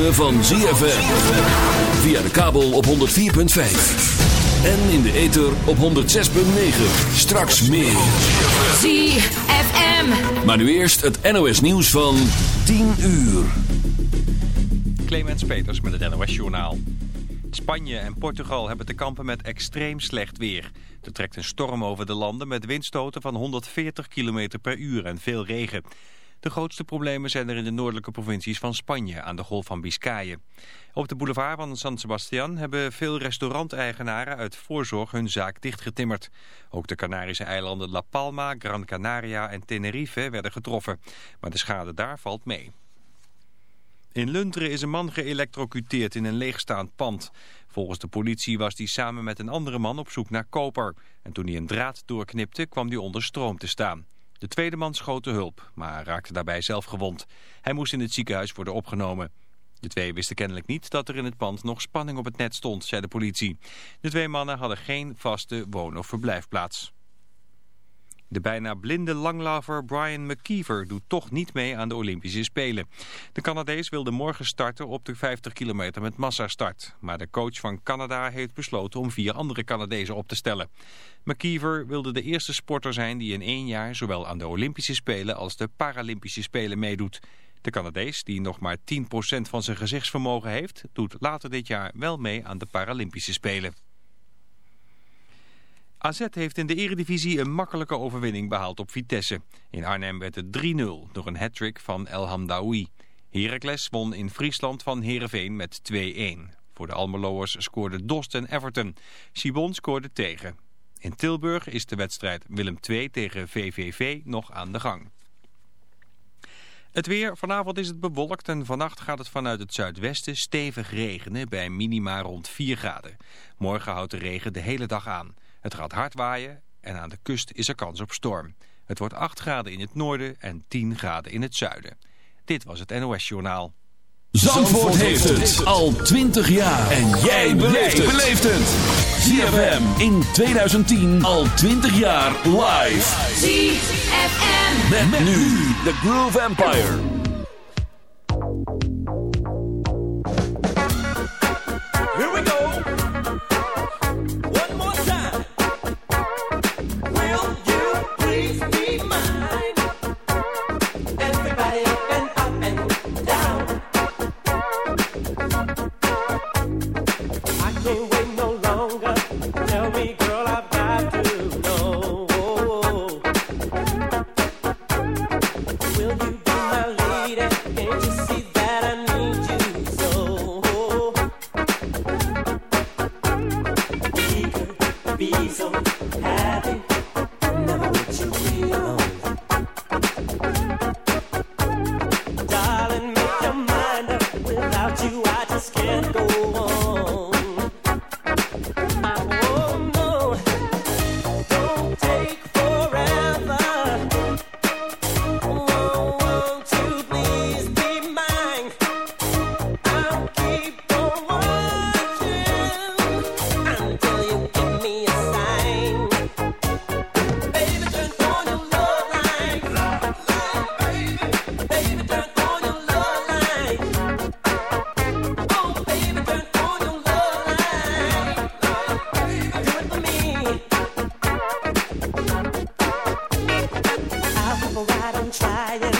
Ritme van ZFM. Via de kabel op 104.5. En in de ether op 106.9. Straks meer. ZFM. Maar nu eerst het NOS nieuws van 10 uur. Clemens Peters met het NOS Journaal. Spanje en Portugal hebben te kampen met extreem slecht weer. Er trekt een storm over de landen met windstoten van 140 km per uur en veel regen. De grootste problemen zijn er in de noordelijke provincies van Spanje aan de golf van Biscayen. Op de boulevard van San Sebastian hebben veel restauranteigenaren uit voorzorg hun zaak dichtgetimmerd. Ook de Canarische eilanden La Palma, Gran Canaria en Tenerife werden getroffen. Maar de schade daar valt mee. In Lunteren is een man geëlectrocuteerd in een leegstaand pand. Volgens de politie was hij samen met een andere man op zoek naar koper. En toen hij een draad doorknipte kwam hij onder stroom te staan. De tweede man schoot de hulp, maar raakte daarbij zelf gewond. Hij moest in het ziekenhuis worden opgenomen. De twee wisten kennelijk niet dat er in het pand nog spanning op het net stond, zei de politie. De twee mannen hadden geen vaste woon- of verblijfplaats. De bijna blinde langlaver Brian McKeever doet toch niet mee aan de Olympische Spelen. De Canadees wilde morgen starten op de 50 kilometer met massastart. Maar de coach van Canada heeft besloten om vier andere Canadezen op te stellen. McKeever wilde de eerste sporter zijn die in één jaar zowel aan de Olympische Spelen als de Paralympische Spelen meedoet. De Canadees, die nog maar 10% van zijn gezichtsvermogen heeft, doet later dit jaar wel mee aan de Paralympische Spelen. AZ heeft in de eredivisie een makkelijke overwinning behaald op Vitesse. In Arnhem werd het 3-0 door een hattrick van El Hamdaoui. Heracles won in Friesland van Heerenveen met 2-1. Voor de Almeloers scoorden Dost en Everton. Sibon scoorde tegen. In Tilburg is de wedstrijd Willem 2 tegen VVV nog aan de gang. Het weer, vanavond is het bewolkt en vannacht gaat het vanuit het zuidwesten stevig regenen bij minima rond 4 graden. Morgen houdt de regen de hele dag aan. Het gaat hard waaien en aan de kust is er kans op storm. Het wordt 8 graden in het noorden en 10 graden in het zuiden. Dit was het NOS Journaal. Zandvoort heeft het al 20 jaar. En jij beleeft het. ZFM in 2010 al 20 jaar live. ZFM. Met, nu de Groove Empire. right, I'm trying.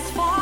Less for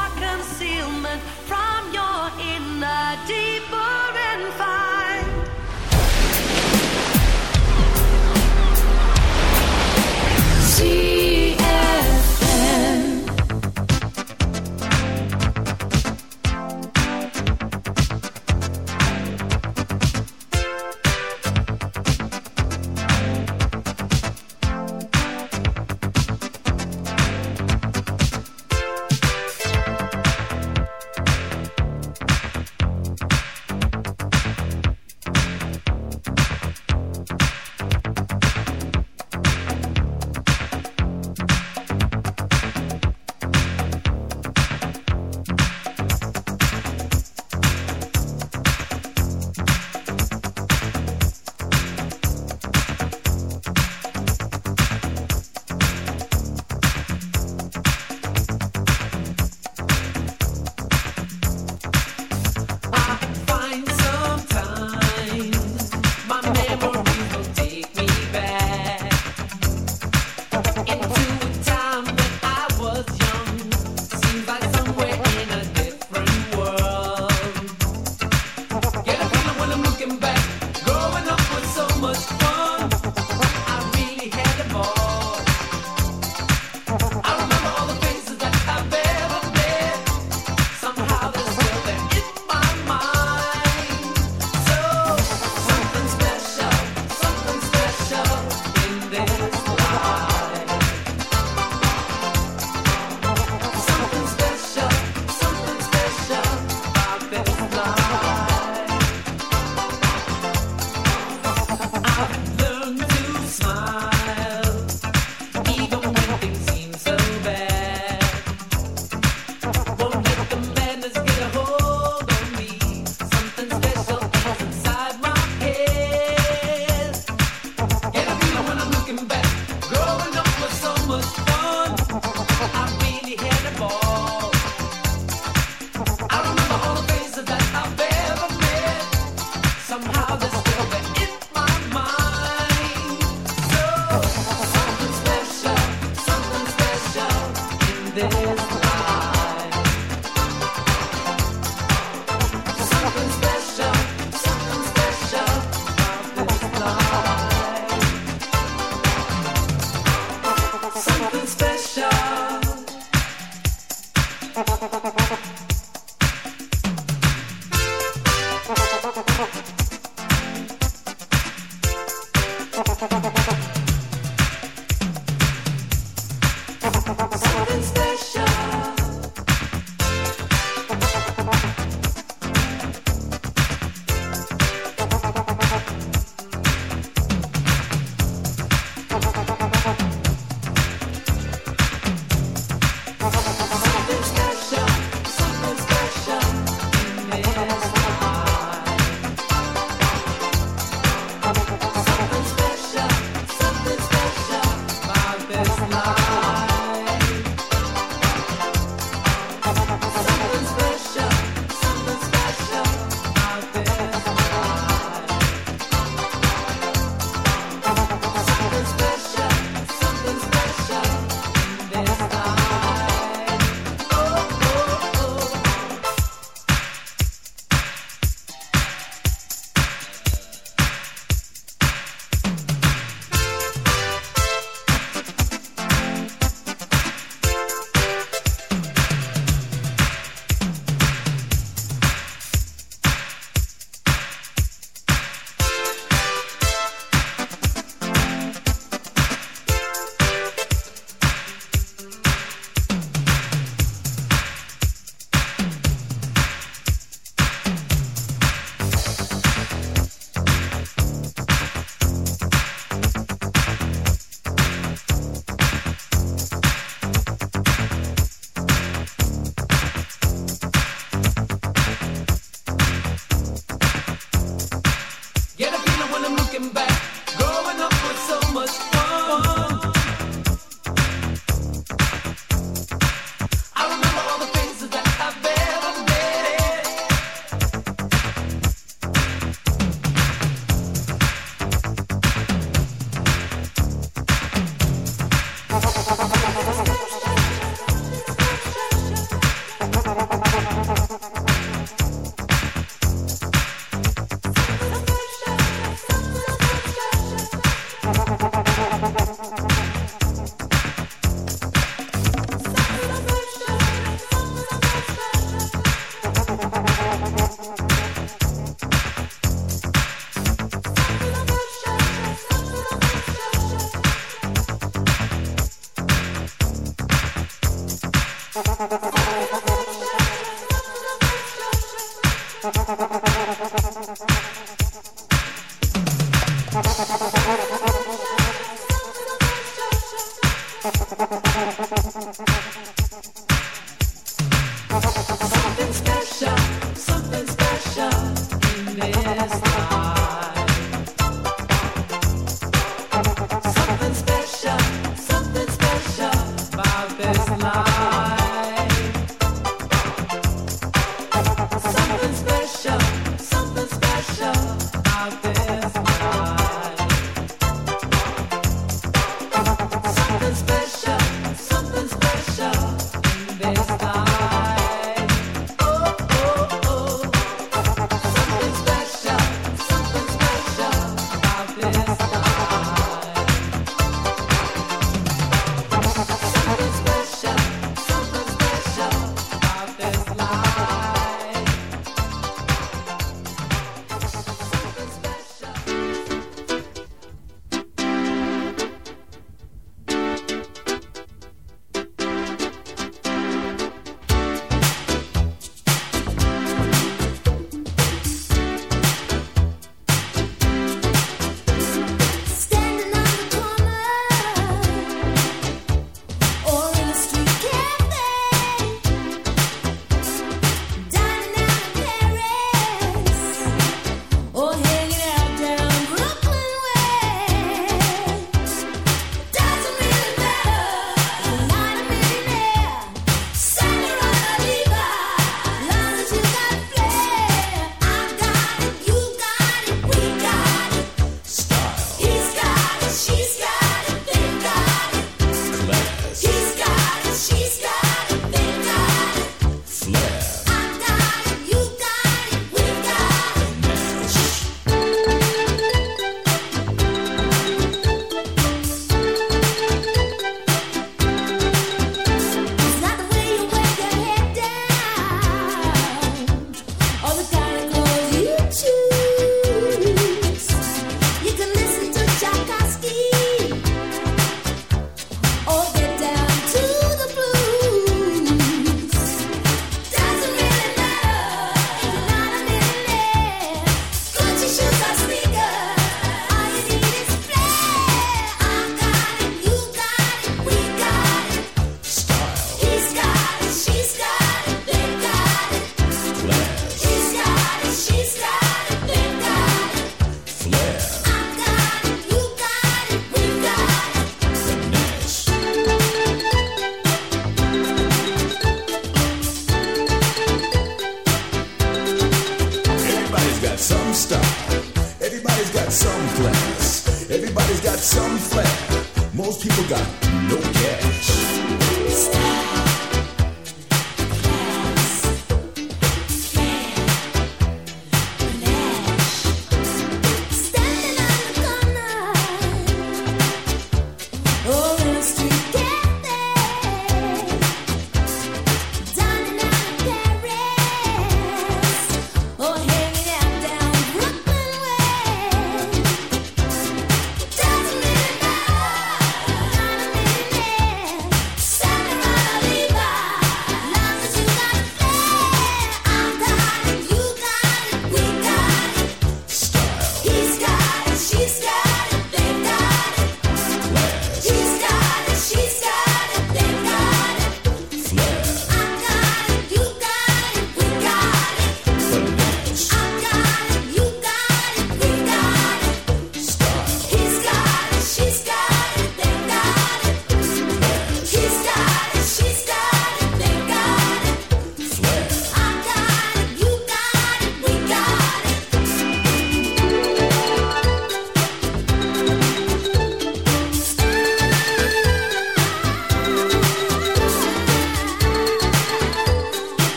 Thank you.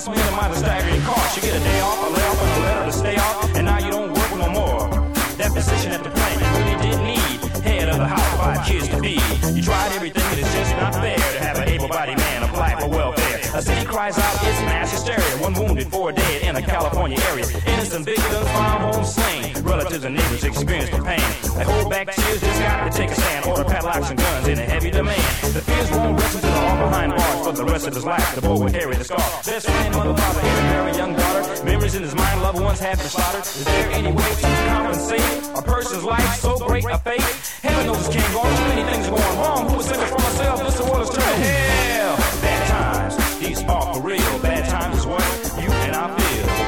The boss must minimize the staggering cost. You get a day off, a layoff, and a letter to stay off, and now you don't work no more. That position at the plant you really did need. Head of the house, five kids to be. You tried everything, and it's just not fair to have an able-bodied man apply for welfare. A city cries out, it's mass hysteria. One wounded, four in a California area. Innocent victims found home slain. Relatives and neighbors experience the pain. They hold back tears, just got to take a stand. Order padlocks and guns in a heavy demand. The fears won't rest until all behind bars for the rest of his life. The boy will carry the scar. Best friend, mother, father, and a very young daughter. Memories in his mind, loved ones have been slaughtered. Is there any way to compensate a person's life so great a fate? Heaven knows it can't go on. Too many things are going wrong. Who was thinking for myself? This world is turning hell. Bad times, these are for real. Bad times is what you I feel.